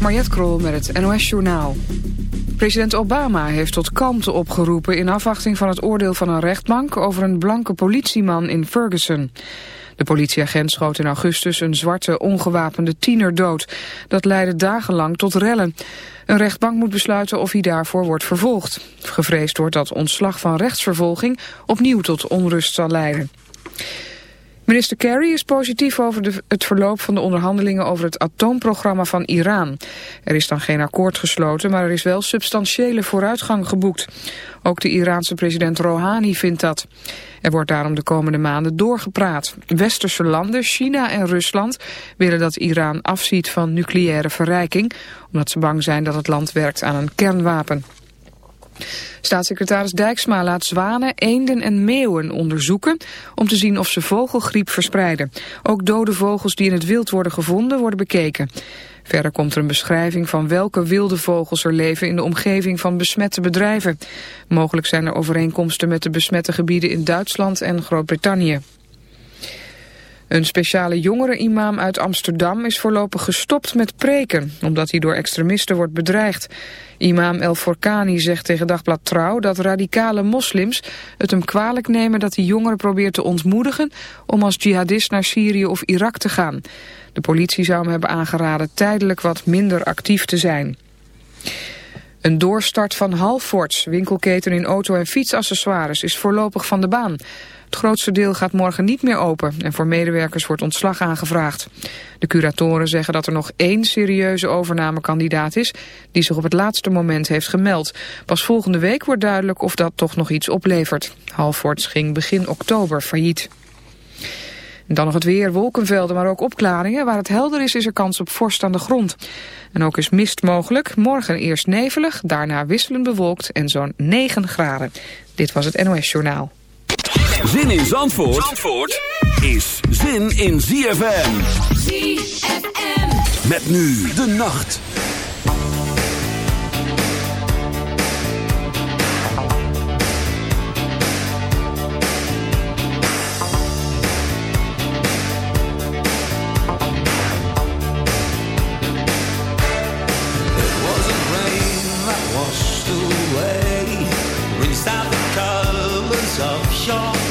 Mariette Krol met het NOS Journaal. President Obama heeft tot kalmte opgeroepen in afwachting van het oordeel van een rechtbank over een blanke politieman in Ferguson. De politieagent schoot in augustus een zwarte ongewapende tiener dood. Dat leidde dagenlang tot rellen. Een rechtbank moet besluiten of hij daarvoor wordt vervolgd. Gevreesd wordt dat ontslag van rechtsvervolging opnieuw tot onrust zal leiden. Minister Kerry is positief over de, het verloop van de onderhandelingen over het atoomprogramma van Iran. Er is dan geen akkoord gesloten, maar er is wel substantiële vooruitgang geboekt. Ook de Iraanse president Rouhani vindt dat. Er wordt daarom de komende maanden doorgepraat. Westerse landen, China en Rusland willen dat Iran afziet van nucleaire verrijking, omdat ze bang zijn dat het land werkt aan een kernwapen. Staatssecretaris Dijksma laat zwanen, eenden en meeuwen onderzoeken om te zien of ze vogelgriep verspreiden. Ook dode vogels die in het wild worden gevonden worden bekeken. Verder komt er een beschrijving van welke wilde vogels er leven in de omgeving van besmette bedrijven. Mogelijk zijn er overeenkomsten met de besmette gebieden in Duitsland en Groot-Brittannië. Een speciale jongere-imam uit Amsterdam is voorlopig gestopt met preken, omdat hij door extremisten wordt bedreigd. Imam El Forkani zegt tegen Dagblad Trouw dat radicale moslims het hem kwalijk nemen dat hij jongeren probeert te ontmoedigen om als jihadist naar Syrië of Irak te gaan. De politie zou hem hebben aangeraden tijdelijk wat minder actief te zijn. Een doorstart van Halfords, winkelketen in auto- en fietsaccessoires, is voorlopig van de baan. Het grootste deel gaat morgen niet meer open en voor medewerkers wordt ontslag aangevraagd. De curatoren zeggen dat er nog één serieuze overnamekandidaat is die zich op het laatste moment heeft gemeld. Pas volgende week wordt duidelijk of dat toch nog iets oplevert. Halfords ging begin oktober failliet. En dan nog het weer, wolkenvelden, maar ook opklaringen. Waar het helder is, is er kans op vorst aan de grond. En ook is mist mogelijk. Morgen eerst nevelig, daarna wisselend bewolkt en zo'n 9 graden. Dit was het NOS Journaal. Zin in Zandvoort, Zandvoort is zin in ZFM. ZFM. Met nu de nacht. shore.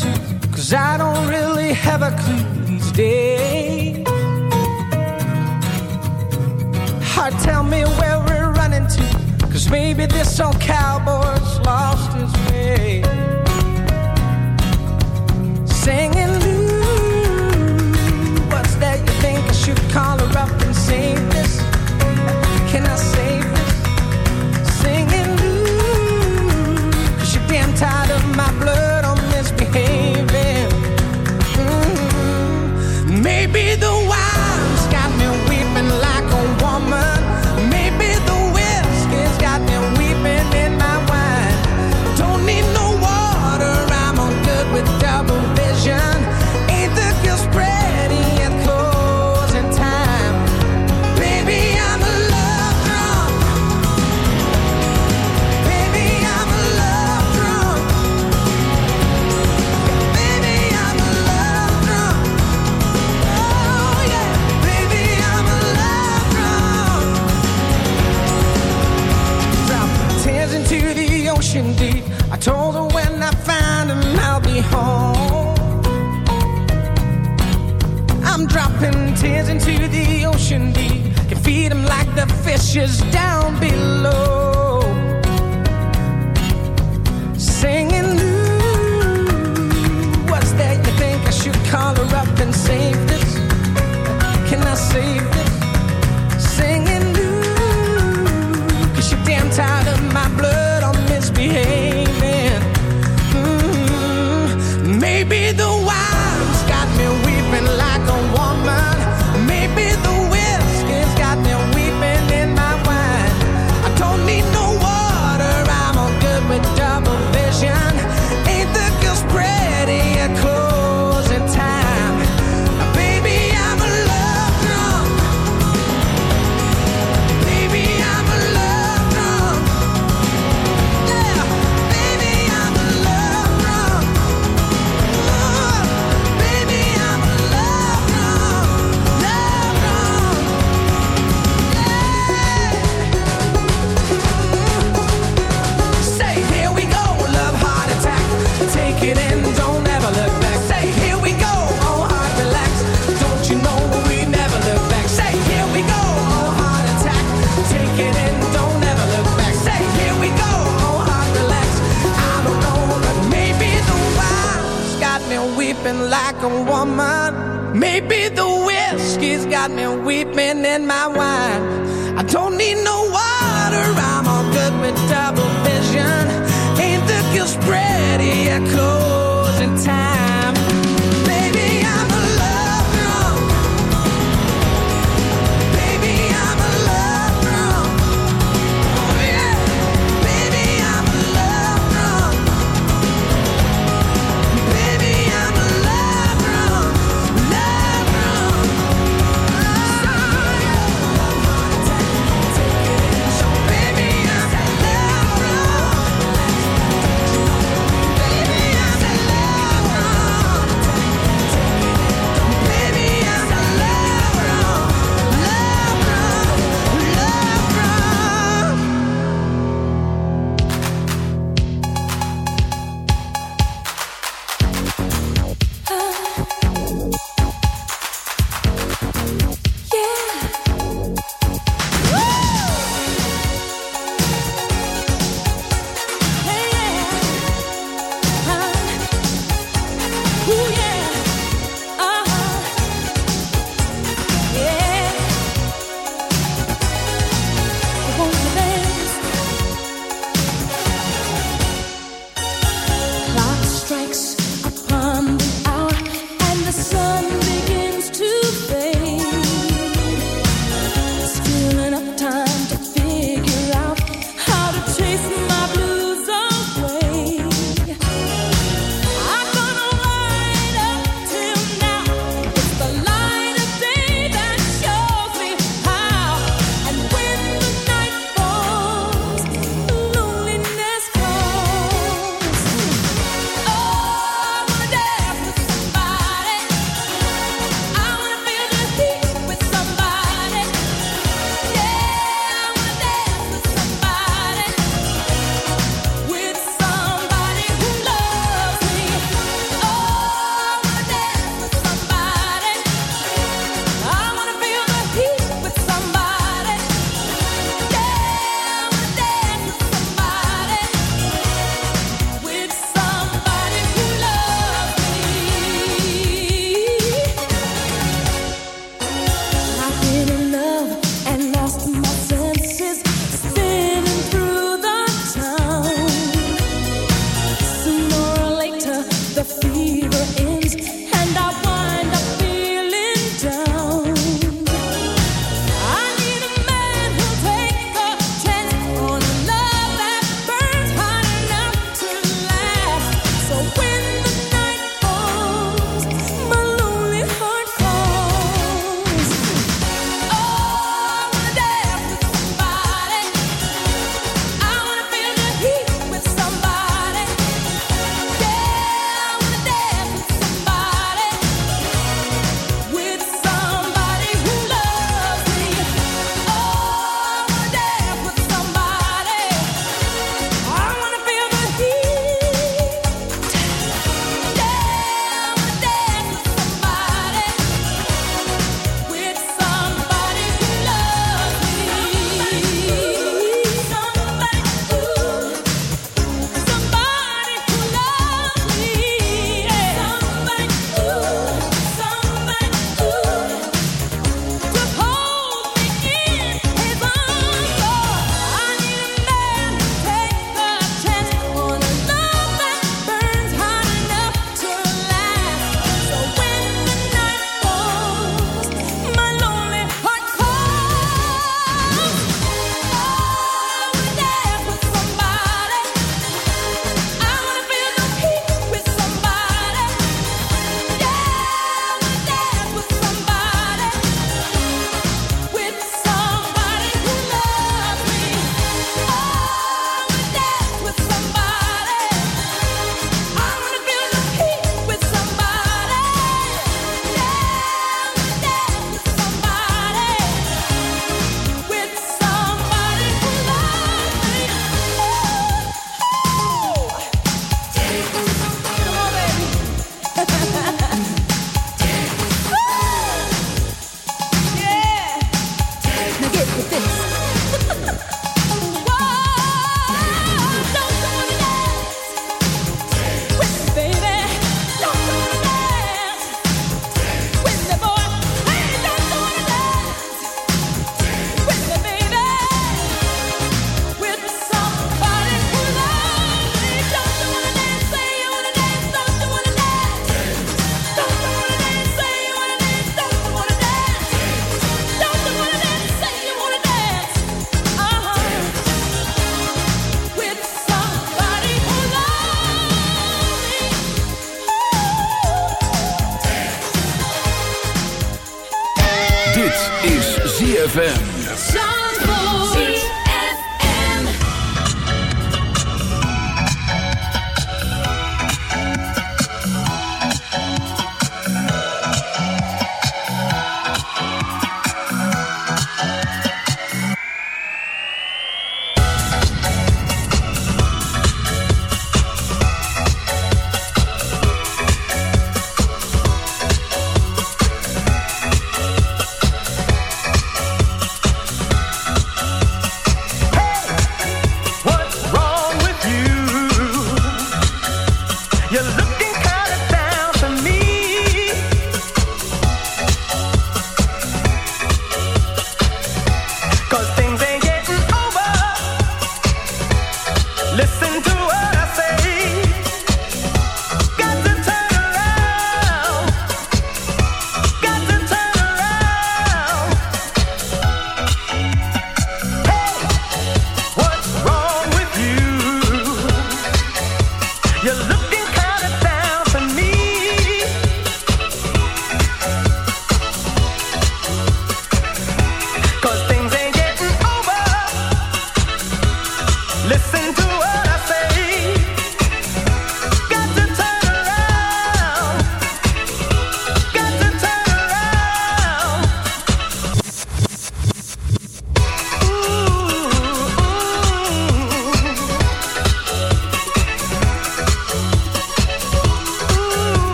to, cause I don't really have a clue these days. Heart, tell me where we're running to, cause maybe this old cowboy's lost his way. Singing, ooh, what's that you think I should call her up and sing? witches down below singing Lou, what's that you think I should call her up and save this? Can I save this?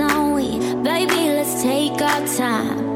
on we? Baby, let's take our time.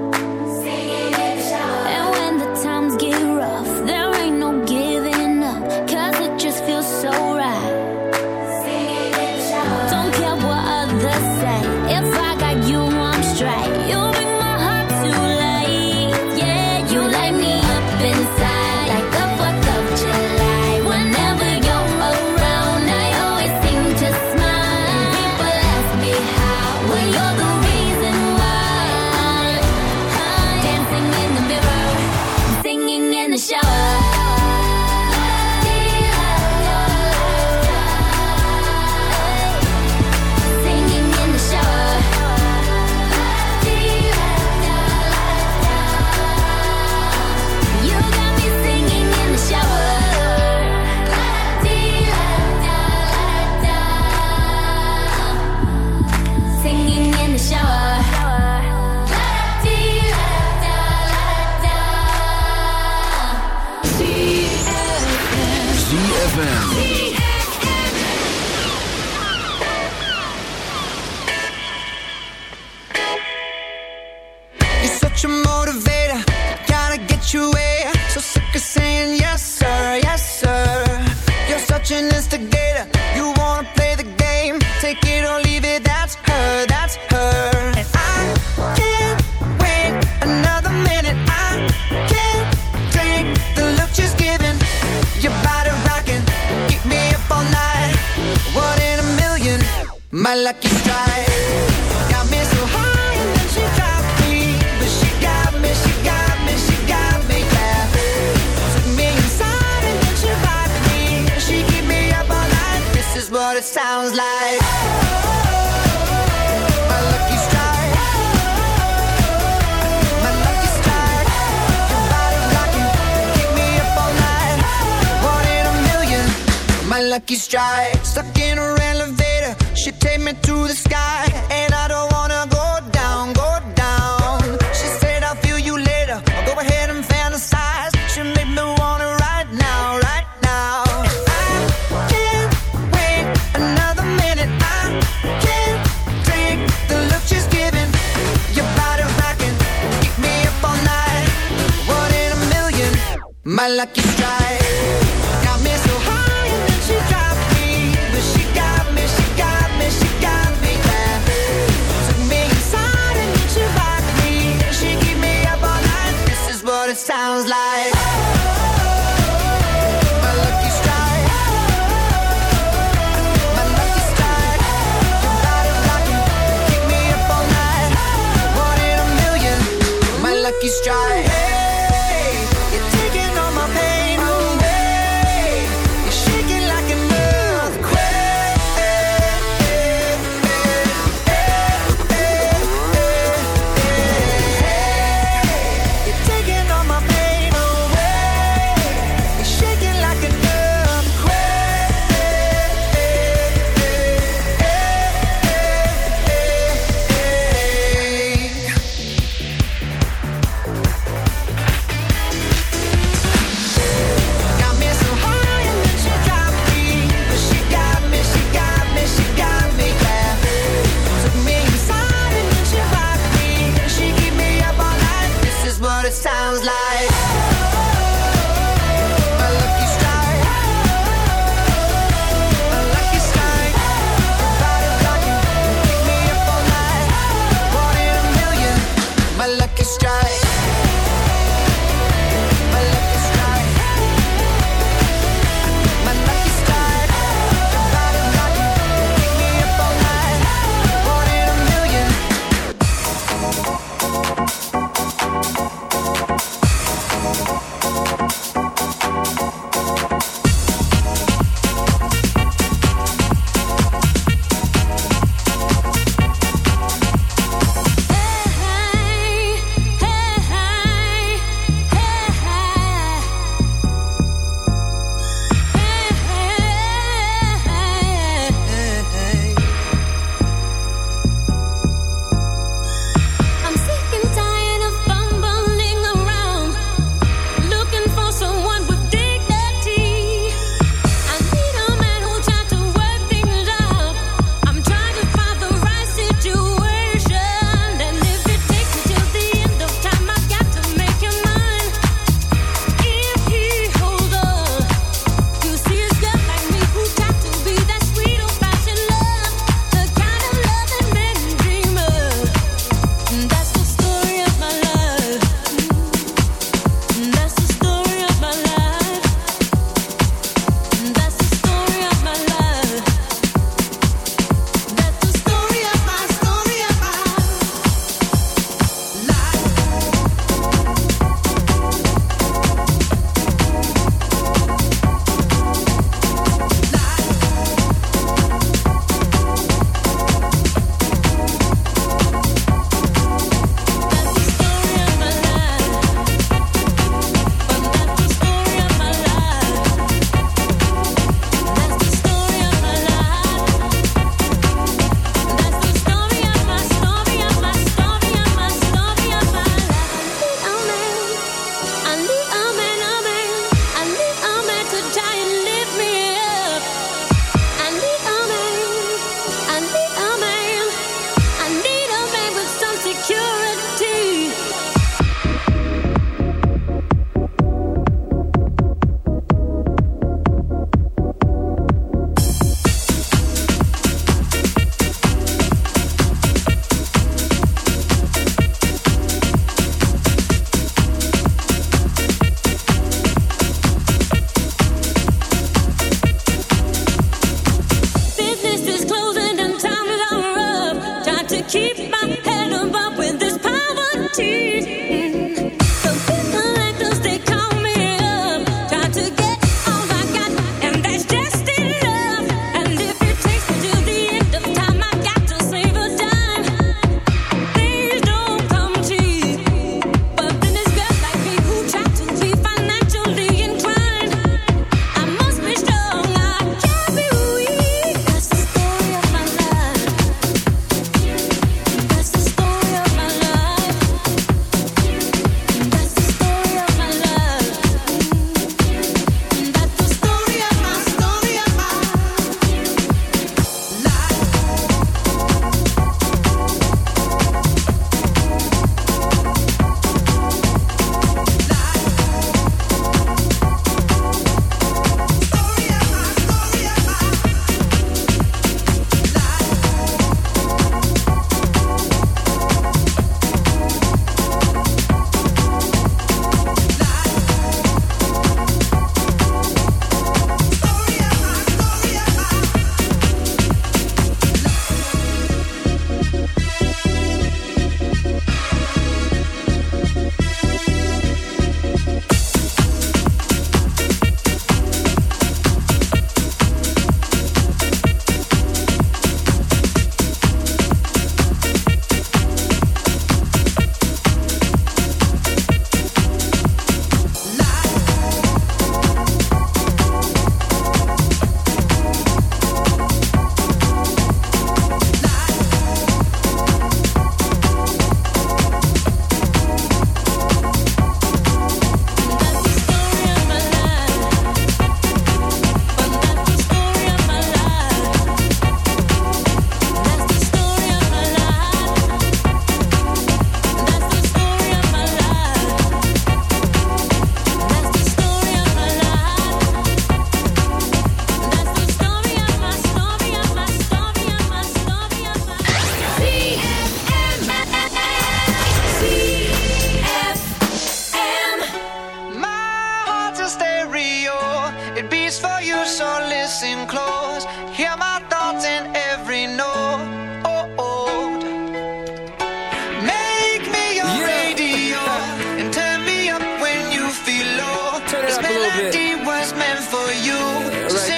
it sounds like. My lucky strike. My lucky strike. Keep me up all night. One in a million. My lucky strike. Stuck in her elevator, she take me to the sky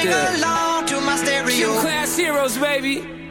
sing along to my stereo. Class heroes, baby.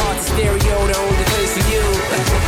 heart's stereo, the only place for you.